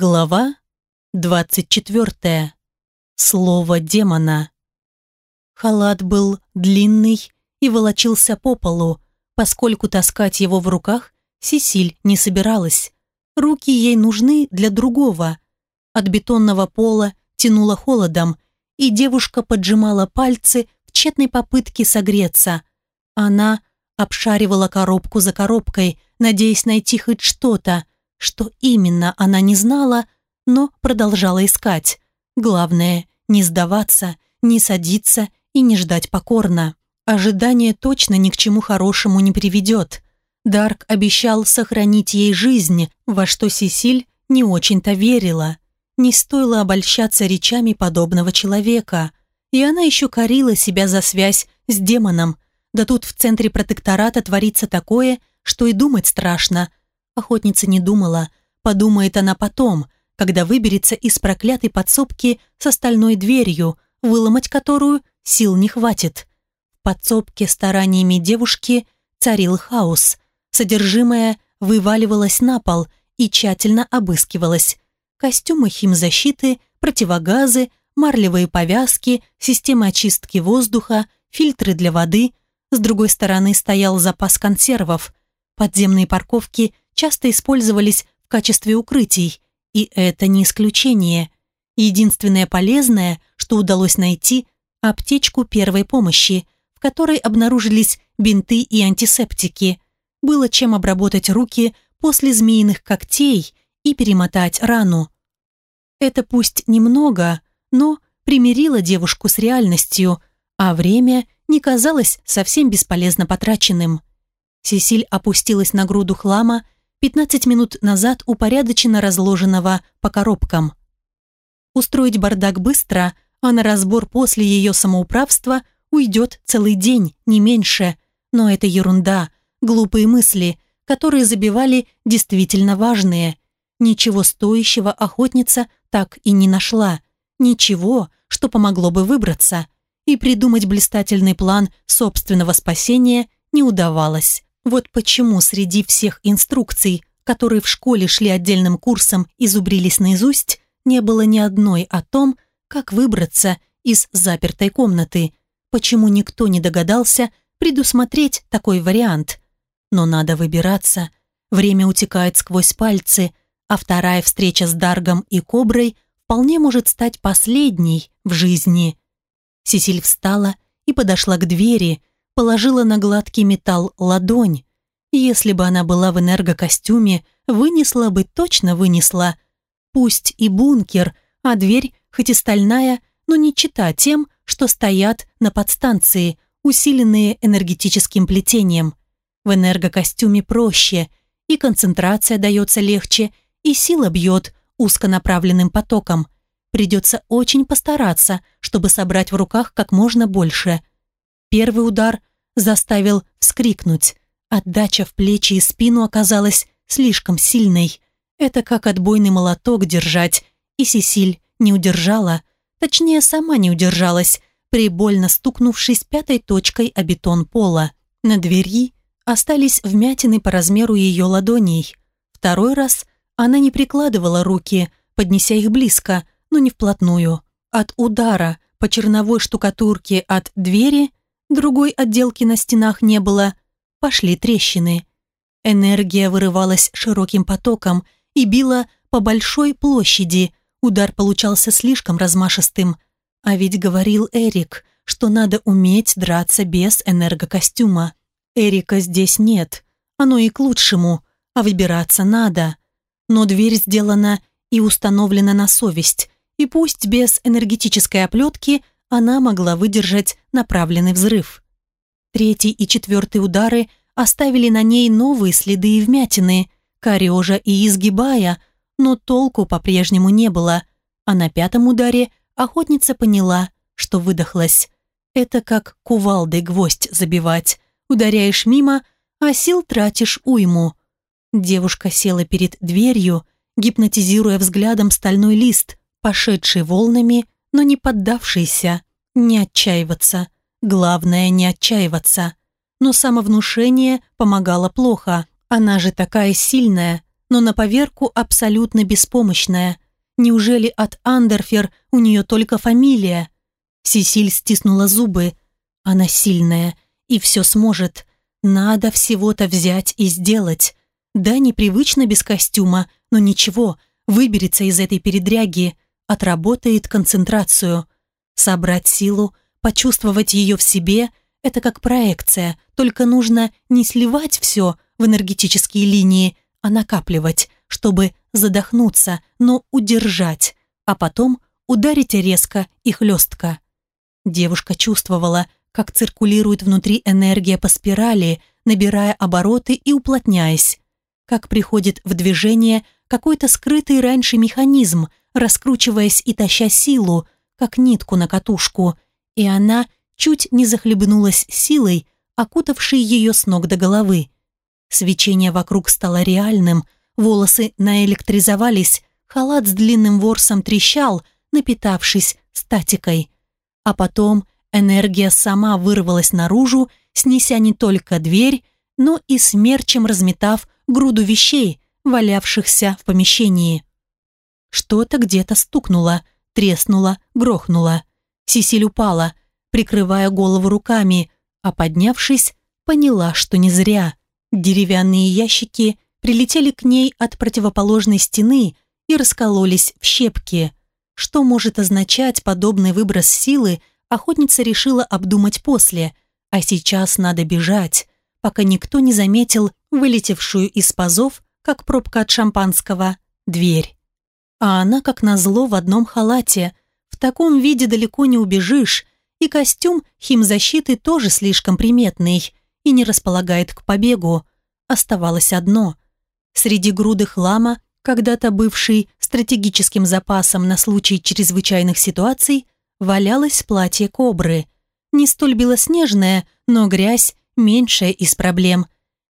Глава 24. Слово демона. Халат был длинный и волочился по полу, поскольку таскать его в руках Сесиль не собиралась. Руки ей нужны для другого. От бетонного пола тянуло холодом, и девушка поджимала пальцы в тщетной попытке согреться. Она обшаривала коробку за коробкой, надеясь найти хоть что-то, что именно она не знала, но продолжала искать. Главное, не сдаваться, не садиться и не ждать покорно. Ожидание точно ни к чему хорошему не приведет. Дарк обещал сохранить ей жизнь, во что Сесиль не очень-то верила. Не стоило обольщаться речами подобного человека. И она еще корила себя за связь с демоном. Да тут в центре протектората творится такое, что и думать страшно. Охотница не думала. Подумает она потом, когда выберется из проклятой подсобки с остальной дверью, выломать которую сил не хватит. В подсобке стараниями девушки царил хаос. Содержимое вываливалось на пол и тщательно обыскивалось. Костюмы химзащиты, противогазы, марлевые повязки, системы очистки воздуха, фильтры для воды. С другой стороны стоял запас консервов. Подземные парковки часто использовались в качестве укрытий, и это не исключение. Единственное полезное, что удалось найти – аптечку первой помощи, в которой обнаружились бинты и антисептики. Было чем обработать руки после змеиных когтей и перемотать рану. Это пусть немного, но примирило девушку с реальностью, а время не казалось совсем бесполезно потраченным. Сесиль опустилась на груду хлама 15 минут назад упорядоченно разложенного по коробкам. Устроить бардак быстро, а на разбор после ее самоуправства уйдет целый день, не меньше. Но это ерунда, глупые мысли, которые забивали действительно важные. Ничего стоящего охотница так и не нашла. Ничего, что помогло бы выбраться. И придумать блистательный план собственного спасения не удавалось. Вот почему среди всех инструкций, которые в школе шли отдельным курсом и зубрились наизусть, не было ни одной о том, как выбраться из запертой комнаты, почему никто не догадался предусмотреть такой вариант. Но надо выбираться, время утекает сквозь пальцы, а вторая встреча с Даргом и Коброй вполне может стать последней в жизни. Сесиль встала и подошла к двери, положила на гладкий металл ладонь. Если бы она была в энергокостюме, вынесла бы, точно вынесла. Пусть и бункер, а дверь, хоть и стальная, но не чита тем, что стоят на подстанции, усиленные энергетическим плетением. В энергокостюме проще, и концентрация дается легче, и сила бьет узконаправленным потоком. Придется очень постараться, чтобы собрать в руках как можно больше. Первый удар заставил вскрикнуть. Отдача в плечи и спину оказалась слишком сильной. Это как отбойный молоток держать, и Сесиль не удержала, точнее, сама не удержалась, прибольно стукнувшись пятой точкой о бетон пола. На двери остались вмятины по размеру ее ладоней. Второй раз она не прикладывала руки, поднеся их близко, но не вплотную. От удара по черновой штукатурке от двери Другой отделки на стенах не было. Пошли трещины. Энергия вырывалась широким потоком и била по большой площади. Удар получался слишком размашистым. А ведь говорил Эрик, что надо уметь драться без энергокостюма. Эрика здесь нет. Оно и к лучшему, а выбираться надо. Но дверь сделана и установлена на совесть, и пусть без энергетической оплетки – она могла выдержать направленный взрыв. Третий и четвертый удары оставили на ней новые следы и вмятины, корежа и изгибая, но толку по-прежнему не было, а на пятом ударе охотница поняла, что выдохлась. Это как кувалдой гвоздь забивать. Ударяешь мимо, а сил тратишь уйму. Девушка села перед дверью, гипнотизируя взглядом стальной лист, пошедший волнами но не поддавшийся. Не отчаиваться. Главное, не отчаиваться. Но самовнушение помогало плохо. Она же такая сильная. но на поверку абсолютно беспомощная. Неужели от Андерфер у нее только фамилия? Сесиль стиснула зубы. Она сильная и все сможет. Надо всего-то взять и сделать. Да, непривычно без костюма, но ничего, выберется из этой передряги, отработает концентрацию. Собрать силу, почувствовать ее в себе – это как проекция, только нужно не сливать все в энергетические линии, а накапливать, чтобы задохнуться, но удержать, а потом ударить резко и хлестко. Девушка чувствовала, как циркулирует внутри энергия по спирали, набирая обороты и уплотняясь, как приходит в движение какой-то скрытый раньше механизм, раскручиваясь и таща силу, как нитку на катушку, и она чуть не захлебнулась силой, окутавшей ее с ног до головы. Свечение вокруг стало реальным, волосы наэлектризовались, халат с длинным ворсом трещал, напитавшись статикой. А потом энергия сама вырвалась наружу, снеся не только дверь, но и смерчем разметав груду вещей, валявшихся в помещении. Что-то где-то стукнуло, треснуло, грохнуло. Сисиль упала, прикрывая голову руками, а поднявшись, поняла, что не зря. Деревянные ящики прилетели к ней от противоположной стены и раскололись в щепки. Что может означать подобный выброс силы, охотница решила обдумать после, а сейчас надо бежать, пока никто не заметил вылетевшую из пазов, как пробка от шампанского, дверь. А она, как назло, в одном халате. В таком виде далеко не убежишь, и костюм химзащиты тоже слишком приметный и не располагает к побегу. Оставалось одно. Среди груды хлама, когда-то бывший стратегическим запасом на случай чрезвычайных ситуаций, валялось платье кобры. Не столь белоснежное, но грязь меньшая из проблем.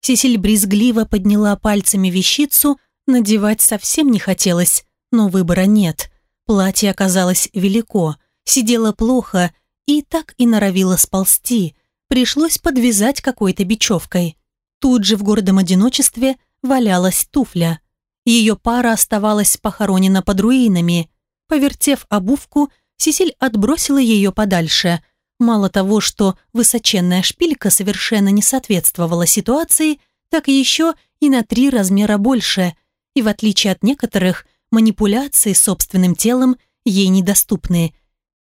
Сесиль брезгливо подняла пальцами вещицу, надевать совсем не хотелось, но выбора нет. Платье оказалось велико, сидело плохо и так и норовило сползти. Пришлось подвязать какой-то бечевкой. Тут же в гордом одиночестве валялась туфля. Ее пара оставалась похоронена под руинами. Повертев обувку, Сесиль отбросила ее подальше. Мало того, что высоченная шпилька совершенно не соответствовала ситуации, так еще и на три размера больше. И в отличие от некоторых, манипуляции собственным телом ей недоступны.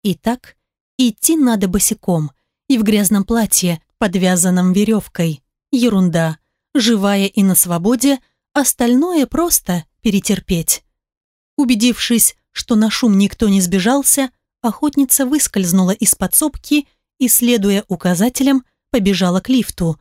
Итак, идти надо босиком и в грязном платье, подвязанном веревкой. Ерунда. Живая и на свободе, остальное просто перетерпеть. Убедившись, что на шум никто не сбежался, охотница выскользнула из подсобки и, следуя указателям, побежала к лифту.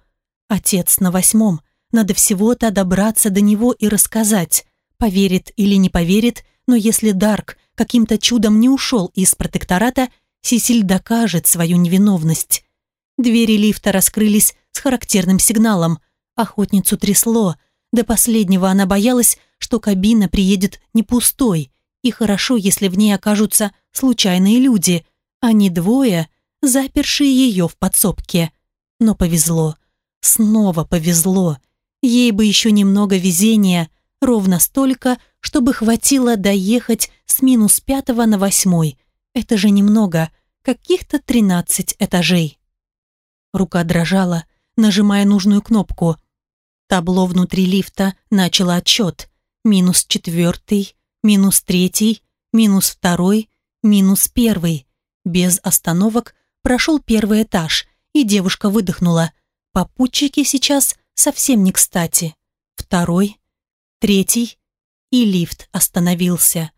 Отец на восьмом. Надо всего-то добраться до него и рассказать. Поверит или не поверит, но если Дарк каким-то чудом не ушел из протектората, Сесиль докажет свою невиновность. Двери лифта раскрылись с характерным сигналом. Охотницу трясло. До последнего она боялась, что кабина приедет не пустой, и хорошо, если в ней окажутся случайные люди, а не двое, запершие ее в подсобке. Но повезло. Снова повезло. Ей бы еще немного везения, ровно столько, чтобы хватило доехать с минус пятого на восьмой. Это же немного, каких-то тринадцать этажей. Рука дрожала, нажимая нужную кнопку. Табло внутри лифта начало отчет. Минус четвертый, минус третий, минус второй, минус первый. Без остановок прошел первый этаж, и девушка выдохнула. Попутчики сейчас совсем не кстати. Второй, третий, и лифт остановился.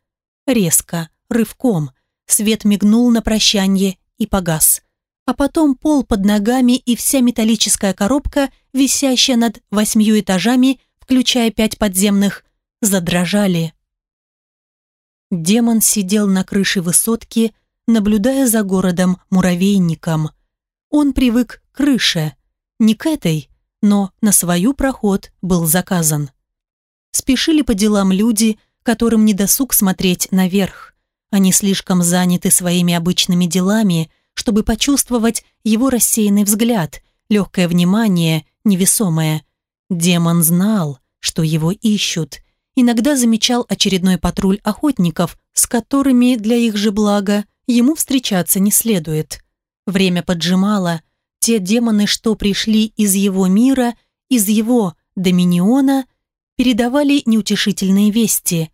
Резко, рывком. Свет мигнул на прощанье и погас. А потом пол под ногами и вся металлическая коробка, висящая над восьмью этажами, включая пять подземных, задрожали. Демон сидел на крыше высотки, наблюдая за городом-муравейником. Он привык к крыше, не к этой, но на свою проход был заказан. Спешили по делам люди, которым не досуг смотреть наверх. Они слишком заняты своими обычными делами, чтобы почувствовать его рассеянный взгляд, легкое внимание, невесомое. Демон знал, что его ищут, иногда замечал очередной патруль охотников, с которыми для их же блага ему встречаться не следует. Время поджимало, те демоны, что пришли из его мира, из его доминиона, передавали неутешительные вести.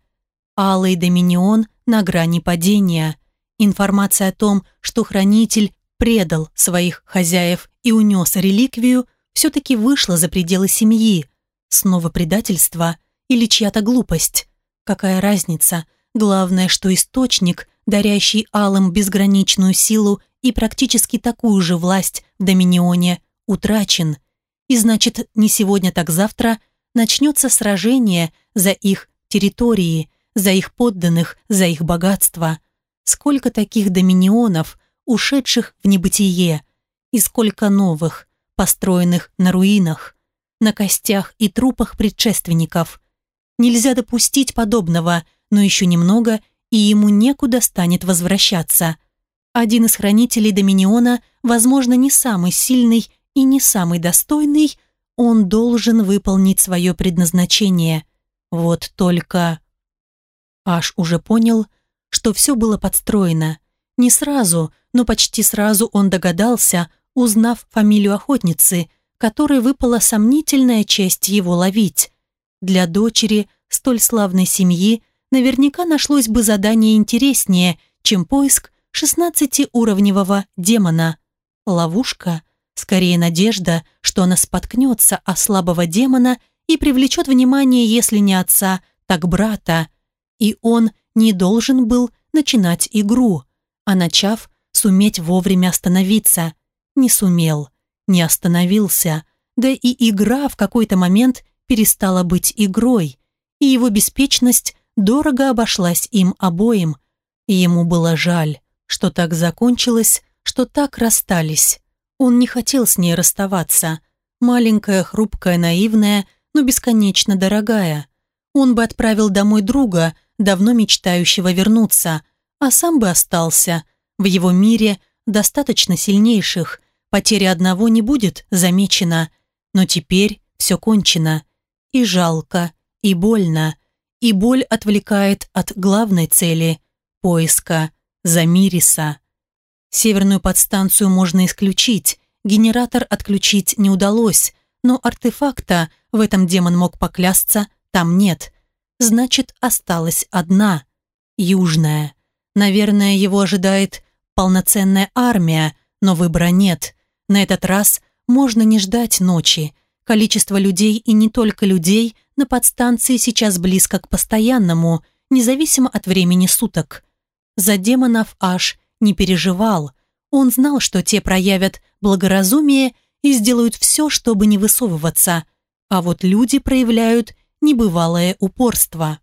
Алый доминион на грани падения. Информация о том, что хранитель предал своих хозяев и унес реликвию, все-таки вышла за пределы семьи. Снова предательство или чья-то глупость. Какая разница? Главное, что источник, дарящий алым безграничную силу и практически такую же власть в Доминионе, утрачен. И значит, не сегодня, так завтра начнется сражение за их территории, за их подданных, за их богатство. Сколько таких доминионов, ушедших в небытие, и сколько новых, построенных на руинах, на костях и трупах предшественников. Нельзя допустить подобного, но еще немного, и ему некуда станет возвращаться. Один из хранителей Доминиона, возможно, не самый сильный и не самый достойный, он должен выполнить свое предназначение. Вот только... Аш уже понял, что все было подстроено. Не сразу, но почти сразу он догадался, узнав фамилию охотницы, которой выпала сомнительная честь его ловить. Для дочери столь славной семьи наверняка нашлось бы задание интереснее, чем поиск 16-уровневого демона. Ловушка, скорее надежда, что она споткнется о слабого демона и привлечет внимание, если не отца, так брата. И он не должен был начинать игру, а начав, суметь вовремя остановиться. Не сумел, не остановился, да и игра в какой-то момент перестала быть игрой, и его беспечность дорого обошлась им обоим. Ему было жаль, что так закончилось, что так расстались. Он не хотел с ней расставаться. Маленькая, хрупкая, наивная, но бесконечно дорогая. Он бы отправил домой друга, давно мечтающего вернуться, а сам бы остался. В его мире достаточно сильнейших, потеря одного не будет замечена. Но теперь все кончено. И жалко, и больно. И боль отвлекает от главной цели – поиска Замириса. Северную подстанцию можно исключить, генератор отключить не удалось, но артефакта, в этом демон мог поклясться, там нет. Значит, осталась одна, южная. Наверное, его ожидает полноценная армия, но выбора нет. На этот раз можно не ждать ночи. Количество людей и не только людей на подстанции сейчас близко к постоянному, независимо от времени суток. За демонов аж не переживал. Он знал, что те проявят благоразумие и сделают все, чтобы не высовываться. А вот люди проявляют небывалое упорство.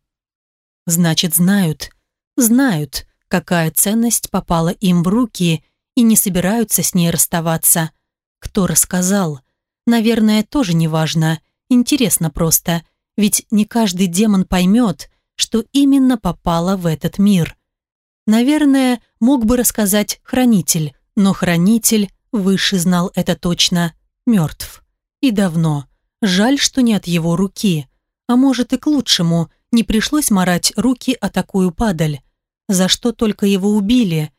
Значит, знают. Знают, какая ценность попала им в руки и не собираются с ней расставаться. Кто рассказал? Наверное, тоже не важно. Интересно просто. Ведь не каждый демон поймет, что именно попало в этот мир. Наверное, мог бы рассказать хранитель, но хранитель, выше знал это точно, мертв. И давно. Жаль, что не от его руки. А может и к лучшему, не пришлось марать руки о такую падаль. За что только его убили?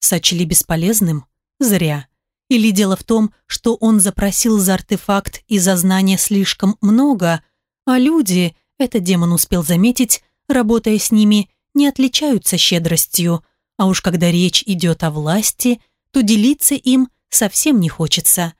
Сочли бесполезным? Зря. Или дело в том, что он запросил за артефакт и за знания слишком много, а люди, это демон успел заметить, работая с ними, не отличаются щедростью, а уж когда речь идет о власти, то делиться им совсем не хочется.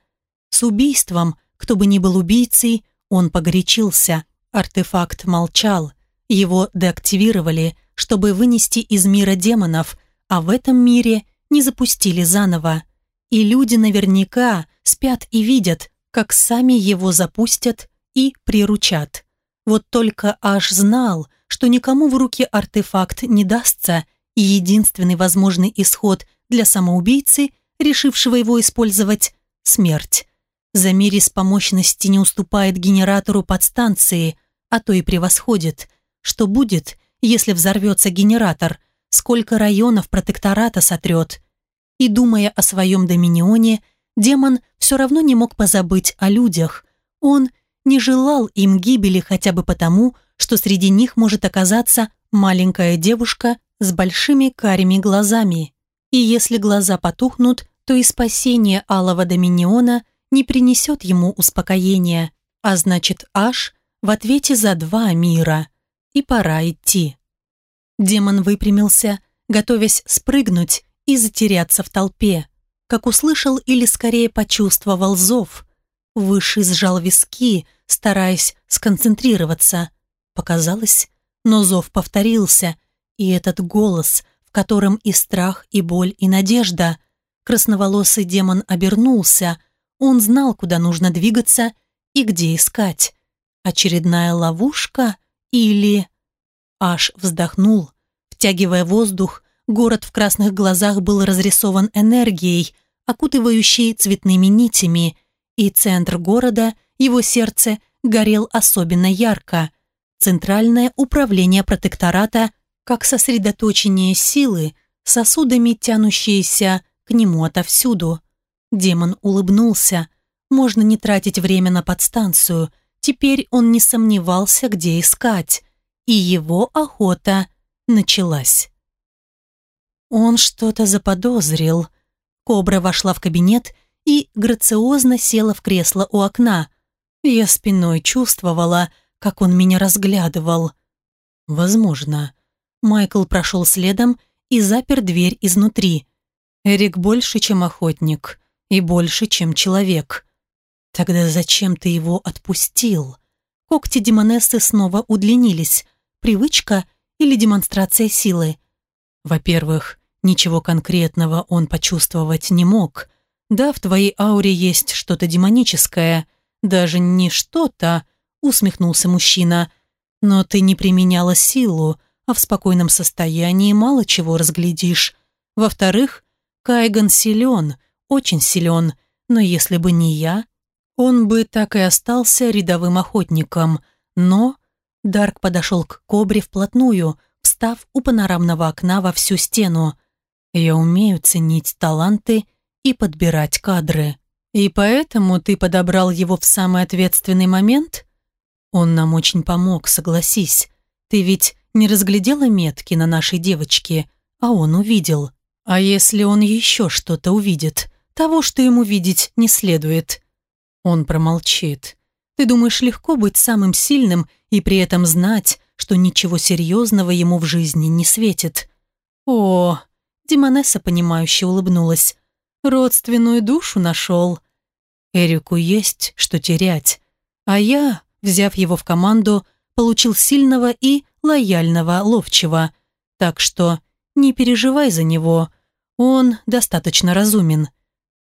С убийством, кто бы ни был убийцей, он погорячился. Артефакт молчал. Его деактивировали, чтобы вынести из мира демонов, а в этом мире не запустили заново. И люди наверняка спят и видят, как сами его запустят и приручат. Вот только аж знал, что никому в руки артефакт не дастся, и единственный возможный исход для самоубийцы, решившего его использовать – смерть. Замирис по мощности не уступает генератору подстанции, а то и превосходит. Что будет, если взорвется генератор? Сколько районов протектората сотрет? И думая о своем доминионе, демон все равно не мог позабыть о людях. Он не желал им гибели хотя бы потому, что среди них может оказаться маленькая девушка с большими карими глазами. И если глаза потухнут, то и спасение Алого Доминиона не принесет ему успокоения, а значит Аш в ответе за два мира. И пора идти. Демон выпрямился, готовясь спрыгнуть и затеряться в толпе, как услышал или скорее почувствовал зов. Высший сжал виски, стараясь сконцентрироваться. Показалось, но зов повторился, и этот голос, в котором и страх, и боль, и надежда. Красноволосый демон обернулся. Он знал, куда нужно двигаться и где искать. Очередная ловушка или... Аж вздохнул, втягивая воздух, город в красных глазах был разрисован энергией, окутывающей цветными нитями, и центр города, его сердце, горел особенно ярко. Центральное управление протектората как сосредоточение силы, сосудами тянущиеся к нему отовсюду. Демон улыбнулся. Можно не тратить время на подстанцию. Теперь он не сомневался, где искать. И его охота началась. Он что-то заподозрил. Кобра вошла в кабинет и грациозно села в кресло у окна. Я спиной чувствовала, как он меня разглядывал. Возможно. Майкл прошел следом и запер дверь изнутри. Эрик больше, чем охотник, и больше, чем человек. Тогда зачем ты его отпустил? Когти Демонессы снова удлинились. Привычка или демонстрация силы? Во-первых, ничего конкретного он почувствовать не мог. Да, в твоей ауре есть что-то демоническое. Даже не что-то, усмехнулся мужчина. Но ты не применяла силу, а в спокойном состоянии мало чего разглядишь. Во-вторых, Кайган силен, очень силен, но если бы не я, он бы так и остался рядовым охотником. Но Дарк подошел к кобре вплотную, встав у панорамного окна во всю стену. Я умею ценить таланты и подбирать кадры. И поэтому ты подобрал его в самый ответственный момент? Он нам очень помог, согласись. Ты ведь не разглядела метки на нашей девочке, а он увидел. А если он еще что-то увидит, того, что ему видеть не следует? Он промолчит. Ты думаешь, легко быть самым сильным и при этом знать, что ничего серьезного ему в жизни не светит. О, Демонесса, понимающе улыбнулась. Родственную душу нашел. Эрику есть что терять. А я, взяв его в команду, получил сильного и лояльного ловчего. Так что не переживай за него. Он достаточно разумен.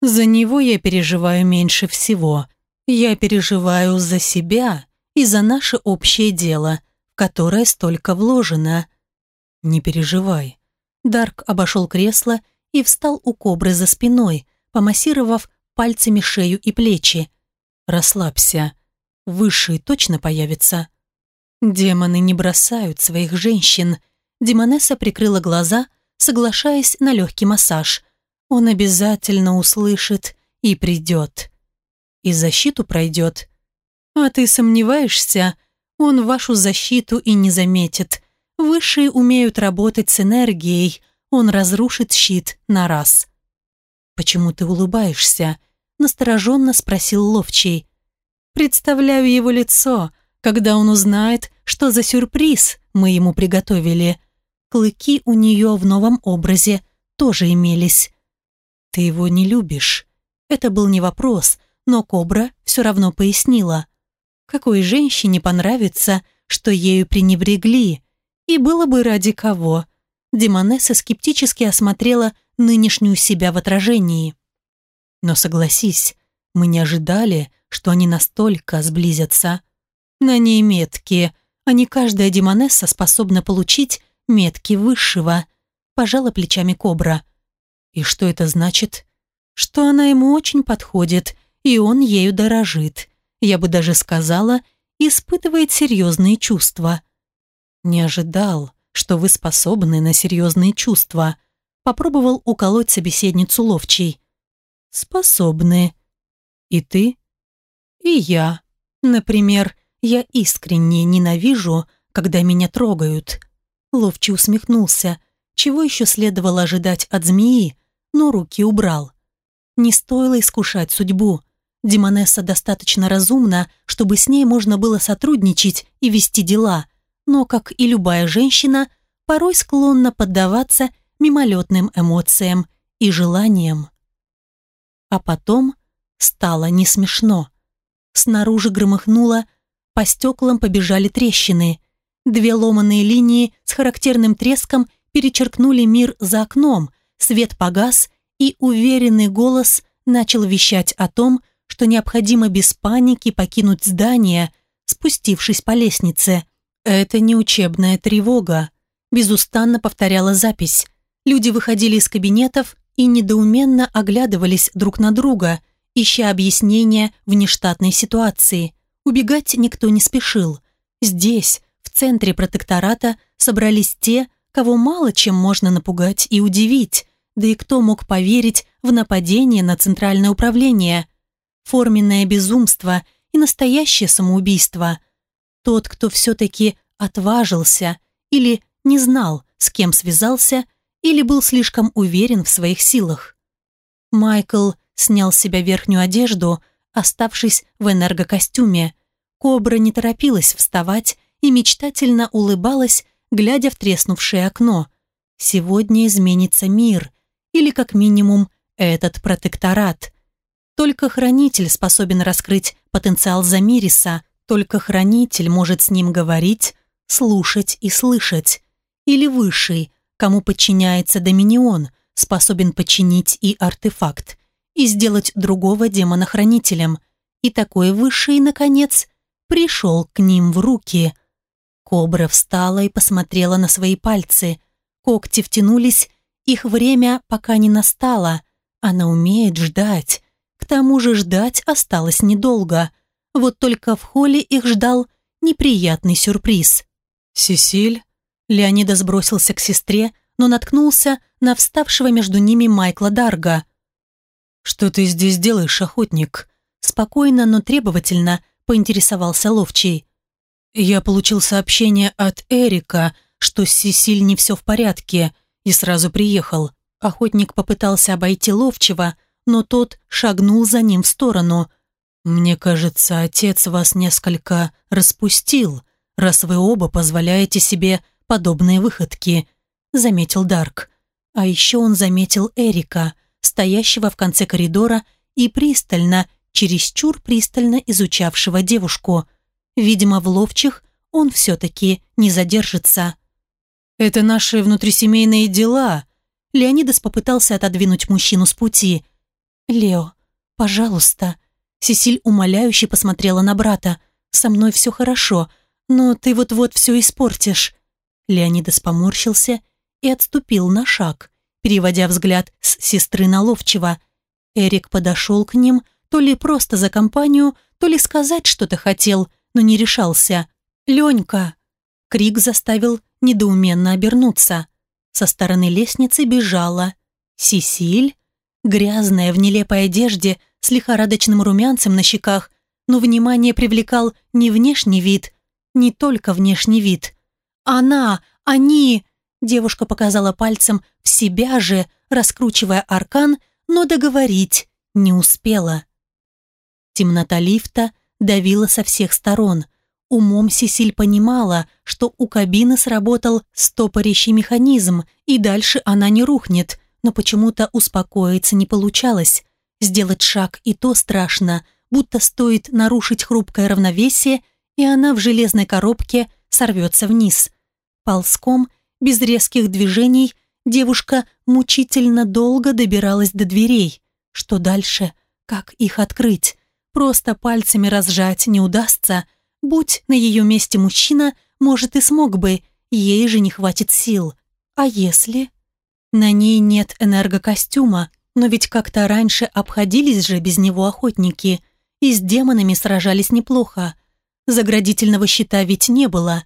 За него я переживаю меньше всего. Я переживаю за себя и за наше общее дело – которое столько вложено. Не переживай. Дарк обошел кресло и встал у кобры за спиной, помассировав пальцами шею и плечи. Расслабься. Высший точно появится. Демоны не бросают своих женщин. Демонесса прикрыла глаза, соглашаясь на легкий массаж. Он обязательно услышит и придет. И защиту пройдет. А ты сомневаешься, он вашу защиту и не заметит. Высшие умеют работать с энергией, он разрушит щит на раз. «Почему ты улыбаешься?» – настороженно спросил Ловчий. «Представляю его лицо, когда он узнает, что за сюрприз мы ему приготовили. Клыки у нее в новом образе тоже имелись. Ты его не любишь?» Это был не вопрос, но Кобра все равно пояснила. Какой женщине понравится, что ею пренебрегли? И было бы ради кого? Демонесса скептически осмотрела нынешнюю себя в отражении. Но согласись, мы не ожидали, что они настолько сблизятся. На ней метки, а не каждая демонесса способна получить метки высшего. Пожала плечами кобра. И что это значит? Что она ему очень подходит, и он ею дорожит я бы даже сказала, испытывает серьезные чувства. Не ожидал, что вы способны на серьезные чувства. Попробовал уколоть собеседницу ловчей. Способны. И ты? И я. Например, я искренне ненавижу, когда меня трогают. Ловчий усмехнулся. Чего еще следовало ожидать от змеи, но руки убрал. Не стоило искушать судьбу. Демонесса достаточно разумна, чтобы с ней можно было сотрудничать и вести дела, но, как и любая женщина, порой склонна поддаваться мимолетным эмоциям и желаниям. А потом стало не смешно. Снаружи громыхнуло, по стеклам побежали трещины. Две ломаные линии с характерным треском перечеркнули мир за окном, свет погас, и уверенный голос начал вещать о том, что необходимо без паники покинуть здание, спустившись по лестнице. «Это не учебная тревога», – безустанно повторяла запись. Люди выходили из кабинетов и недоуменно оглядывались друг на друга, ища объяснения внештатной ситуации. Убегать никто не спешил. Здесь, в центре протектората, собрались те, кого мало чем можно напугать и удивить, да и кто мог поверить в нападение на центральное управление. Форменное безумство и настоящее самоубийство. Тот, кто все-таки отважился или не знал, с кем связался, или был слишком уверен в своих силах. Майкл снял с себя верхнюю одежду, оставшись в энергокостюме. Кобра не торопилась вставать и мечтательно улыбалась, глядя в треснувшее окно. Сегодня изменится мир, или как минимум этот протекторат. Только хранитель способен раскрыть потенциал Замириса, только хранитель может с ним говорить, слушать и слышать. Или высший, кому подчиняется Доминион, способен подчинить и артефакт, и сделать другого демона хранителем. И такой высший, наконец, пришел к ним в руки – Кобра встала и посмотрела на свои пальцы. Когти втянулись, их время пока не настало. Она умеет ждать. К тому же ждать осталось недолго. Вот только в холле их ждал неприятный сюрприз. «Сесиль?» Леонида сбросился к сестре, но наткнулся на вставшего между ними Майкла Дарга. «Что ты здесь делаешь, охотник?» Спокойно, но требовательно поинтересовался Ловчий. Я получил сообщение от Эрика, что с Сесиль не все в порядке, и сразу приехал. Охотник попытался обойти ловчего, но тот шагнул за ним в сторону. «Мне кажется, отец вас несколько распустил, раз вы оба позволяете себе подобные выходки», заметил Дарк. А еще он заметил Эрика, стоящего в конце коридора и пристально, чересчур пристально изучавшего девушку – Видимо, в ловчих он все-таки не задержится. «Это наши внутрисемейные дела», Леонидас попытался отодвинуть мужчину с пути. «Лео, пожалуйста». Сесиль умоляюще посмотрела на брата. «Со мной все хорошо, но ты вот-вот все испортишь». Леонидас поморщился и отступил на шаг, переводя взгляд с сестры на ловчего. Эрик подошел к ним, то ли просто за компанию, то ли сказать что-то хотел – но не решался. «Ленька!» Крик заставил недоуменно обернуться. Со стороны лестницы бежала Сисиль, грязная в нелепой одежде с лихорадочным румянцем на щеках, но внимание привлекал не внешний вид, не только внешний вид. «Она! Они!» Девушка показала пальцем в себя же, раскручивая аркан, но договорить не успела. Темнота лифта давила со всех сторон. Умом Сесиль понимала, что у кабины сработал стопорящий механизм, и дальше она не рухнет, но почему-то успокоиться не получалось. Сделать шаг и то страшно, будто стоит нарушить хрупкое равновесие, и она в железной коробке сорвется вниз. Ползком, без резких движений, девушка мучительно долго добиралась до дверей. Что дальше? Как их открыть? Просто пальцами разжать не удастся. Будь на ее месте мужчина, может и смог бы, ей же не хватит сил. А если? На ней нет энергокостюма, но ведь как-то раньше обходились же без него охотники, и с демонами сражались неплохо. Заградительного щита ведь не было.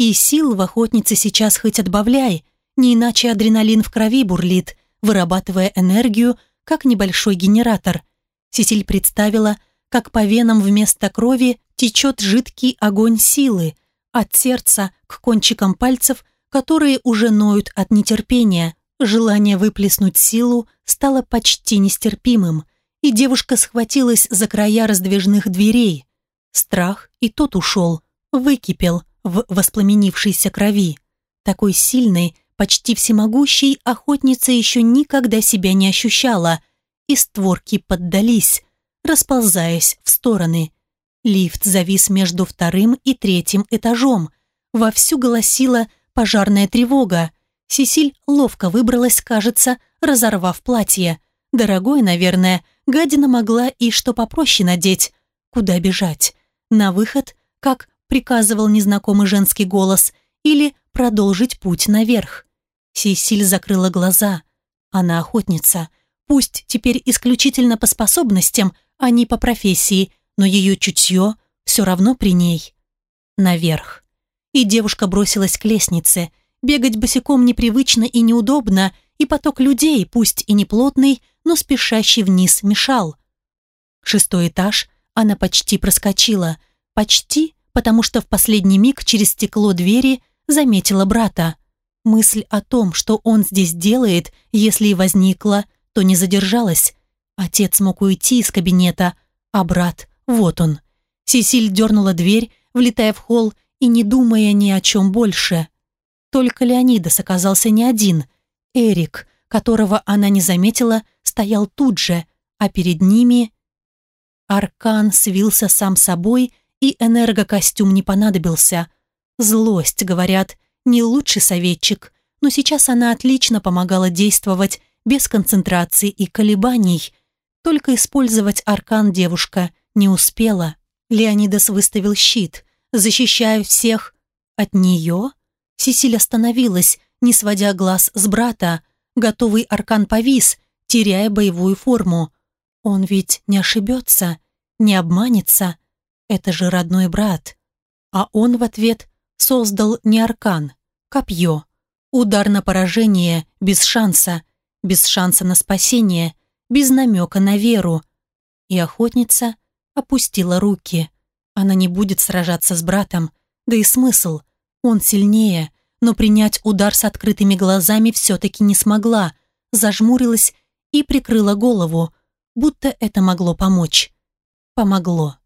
И сил в охотнице сейчас хоть отбавляй, не иначе адреналин в крови бурлит, вырабатывая энергию, как небольшой генератор. Сесиль представила, как по венам вместо крови течет жидкий огонь силы, от сердца к кончикам пальцев, которые уже ноют от нетерпения. Желание выплеснуть силу стало почти нестерпимым, и девушка схватилась за края раздвижных дверей. Страх и тот ушел, выкипел в воспламенившейся крови. Такой сильной, почти всемогущей охотница еще никогда себя не ощущала, и створки поддались, расползаясь в стороны. Лифт завис между вторым и третьим этажом. Вовсю голосила пожарная тревога. Сесиль ловко выбралась, кажется, разорвав платье. Дорогое, наверное, гадина могла и что попроще надеть. Куда бежать? На выход, как приказывал незнакомый женский голос, или продолжить путь наверх. Сесиль закрыла глаза. Она охотница. Пусть теперь исключительно по способностям, а не по профессии, но ее чутье все равно при ней. Наверх. И девушка бросилась к лестнице. Бегать босиком непривычно и неудобно, и поток людей, пусть и не плотный, но спешащий вниз мешал. Шестой этаж она почти проскочила. Почти, потому что в последний миг через стекло двери заметила брата. Мысль о том, что он здесь делает, если и возникла, то не задержалась. Отец мог уйти из кабинета, а брат вот он. Сесиль дернула дверь, влетая в холл и не думая ни о чем больше. Только Леонидас оказался не один. Эрик, которого она не заметила, стоял тут же, а перед ними... Аркан свился сам собой, и энергокостюм не понадобился. Злость, говорят, не лучший советчик, но сейчас она отлично помогала действовать без концентрации и колебаний. Только использовать аркан девушка не успела. Леонидас выставил щит, защищая всех от нее. Сесиль остановилась, не сводя глаз с брата. Готовый аркан повис, теряя боевую форму. Он ведь не ошибется, не обманется. Это же родной брат. А он в ответ создал не аркан, копье. Удар на поражение без шанса, без шанса на спасение, без намека на веру. И охотница опустила руки. Она не будет сражаться с братом, да и смысл. Он сильнее, но принять удар с открытыми глазами все-таки не смогла, зажмурилась и прикрыла голову, будто это могло помочь. Помогло.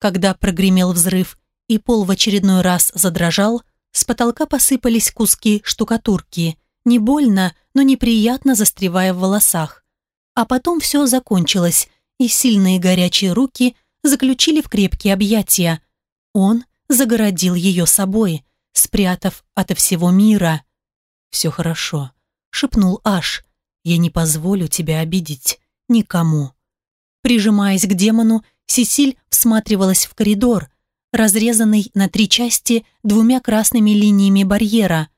Когда прогремел взрыв и пол в очередной раз задрожал, с потолка посыпались куски штукатурки, не больно, но неприятно застревая в волосах. А потом все закончилось, и сильные горячие руки заключили в крепкие объятия. Он загородил ее собой, спрятав ото всего мира. «Все хорошо», — шепнул Аш. «Я не позволю тебя обидеть. Никому». Прижимаясь к демону, Сесиль всматривалась в коридор, разрезанный на три части двумя красными линиями барьера.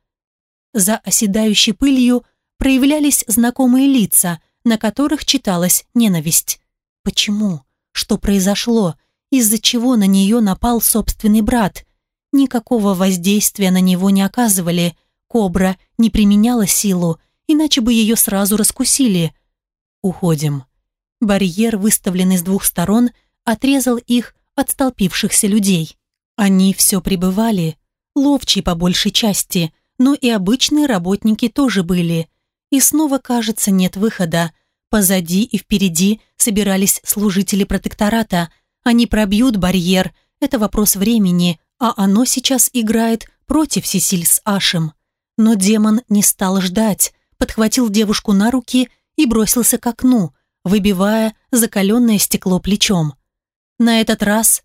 За оседающей пылью проявлялись знакомые лица, на которых читалась ненависть. Почему? Что произошло? Из-за чего на нее напал собственный брат? Никакого воздействия на него не оказывали. Кобра не применяла силу, иначе бы ее сразу раскусили. Уходим. Барьер, выставленный с двух сторон, отрезал их от столпившихся людей. Они все пребывали, ловчие по большей части, но и обычные работники тоже были. И снова, кажется, нет выхода. Позади и впереди собирались служители протектората. Они пробьют барьер, это вопрос времени, а оно сейчас играет против Сесиль с Ашем. Но демон не стал ждать, подхватил девушку на руки и бросился к окну, выбивая закаленное стекло плечом. На этот раз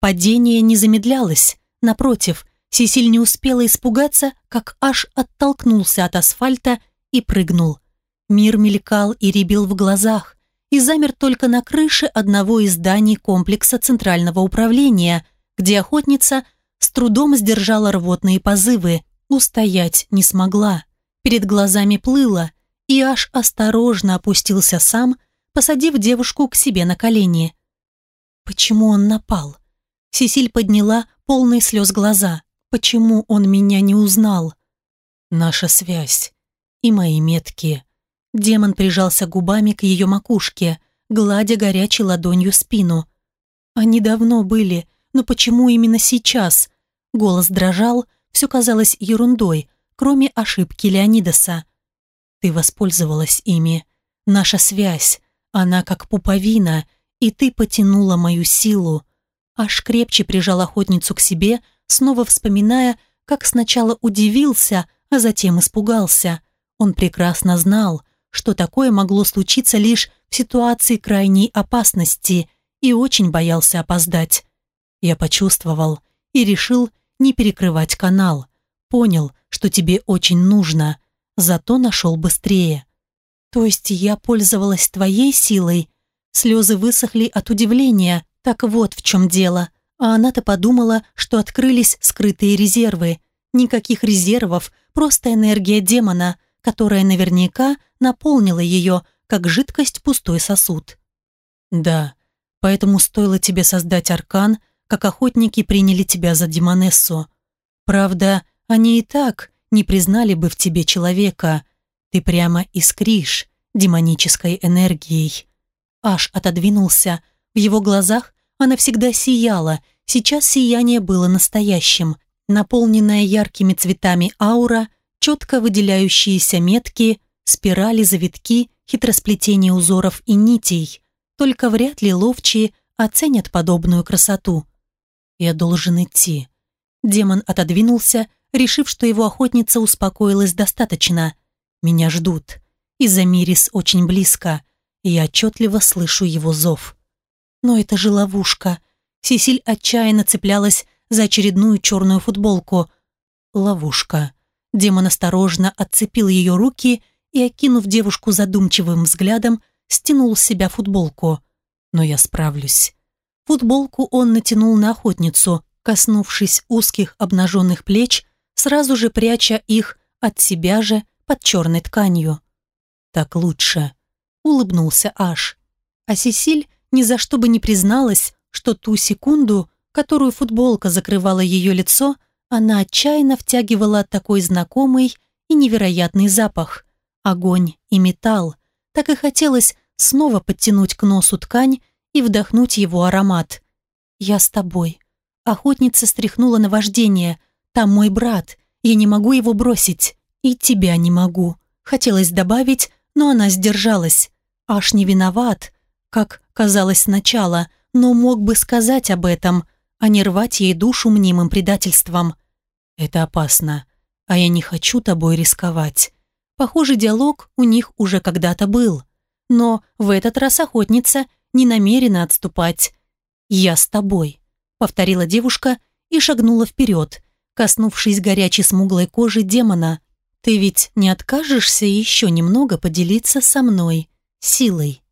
падение не замедлялось, напротив, Сесиль не успела испугаться, как Аш оттолкнулся от асфальта и прыгнул. Мир мелькал и ребил в глазах, и замер только на крыше одного из зданий комплекса Центрального управления, где охотница с трудом сдержала рвотные позывы, устоять не смогла. Перед глазами плыла, и аж осторожно опустился сам, посадив девушку к себе на колени. Почему он напал? Сесиль подняла полные слез глаза. Почему он меня не узнал? Наша связь и мои метки Демон прижался губами к ее макушке, гладя горячей ладонью спину. Они давно были, но почему именно сейчас? Голос дрожал, все казалось ерундой, кроме ошибки Леонидаса. Ты воспользовалась ими. Наша связь, она как пуповина, и ты потянула мою силу. Аж крепче прижал охотницу к себе, снова вспоминая, как сначала удивился, а затем испугался. Он прекрасно знал, что такое могло случиться лишь в ситуации крайней опасности и очень боялся опоздать. Я почувствовал и решил не перекрывать канал. Понял, что тебе очень нужно, зато нашел быстрее. То есть я пользовалась твоей силой? Слезы высохли от удивления, так вот в чем дело. А она-то подумала, что открылись скрытые резервы. Никаких резервов, просто энергия демона, которая наверняка наполнила ее, как жидкость пустой сосуд. Да, поэтому стоило тебе создать аркан, как охотники приняли тебя за демонессу. Правда, они и так не признали бы в тебе человека. Ты прямо искришь демонической энергией. Аж отодвинулся. В его глазах она всегда сияла. Сейчас сияние было настоящим. Наполненная яркими цветами аура, четко выделяющиеся метки, спирали, завитки, хитросплетение узоров и нитей. Только вряд ли ловчие оценят подобную красоту. Я должен идти. Демон отодвинулся, решив, что его охотница успокоилась достаточно. Меня ждут. И Замирис очень близко. Я отчетливо слышу его зов. Но это же ловушка. Сесиль отчаянно цеплялась за очередную черную футболку. Ловушка. Демон осторожно отцепил ее руки и, окинув девушку задумчивым взглядом, стянул с себя футболку. Но я справлюсь. Футболку он натянул на охотницу, коснувшись узких обнаженных плеч, сразу же пряча их от себя же под черной тканью. «Так лучше», — улыбнулся Аш. А Сесиль ни за что бы не призналась, что ту секунду, которую футболка закрывала ее лицо, она отчаянно втягивала такой знакомый и невероятный запах. Огонь и металл. Так и хотелось снова подтянуть к носу ткань и вдохнуть его аромат. «Я с тобой». Охотница стряхнула на вождение. «Там мой брат. Я не могу его бросить. И тебя не могу». Хотелось добавить, но она сдержалась. Аж не виноват, как казалось сначала, но мог бы сказать об этом, а не рвать ей душу мнимым предательством. «Это опасно, а я не хочу тобой рисковать». Похоже, диалог у них уже когда-то был. Но в этот раз охотница не намерена отступать. «Я с тобой», — повторила девушка и шагнула вперед, коснувшись горячей смуглой кожи демона. «Ты ведь не откажешься еще немного поделиться со мной силой?»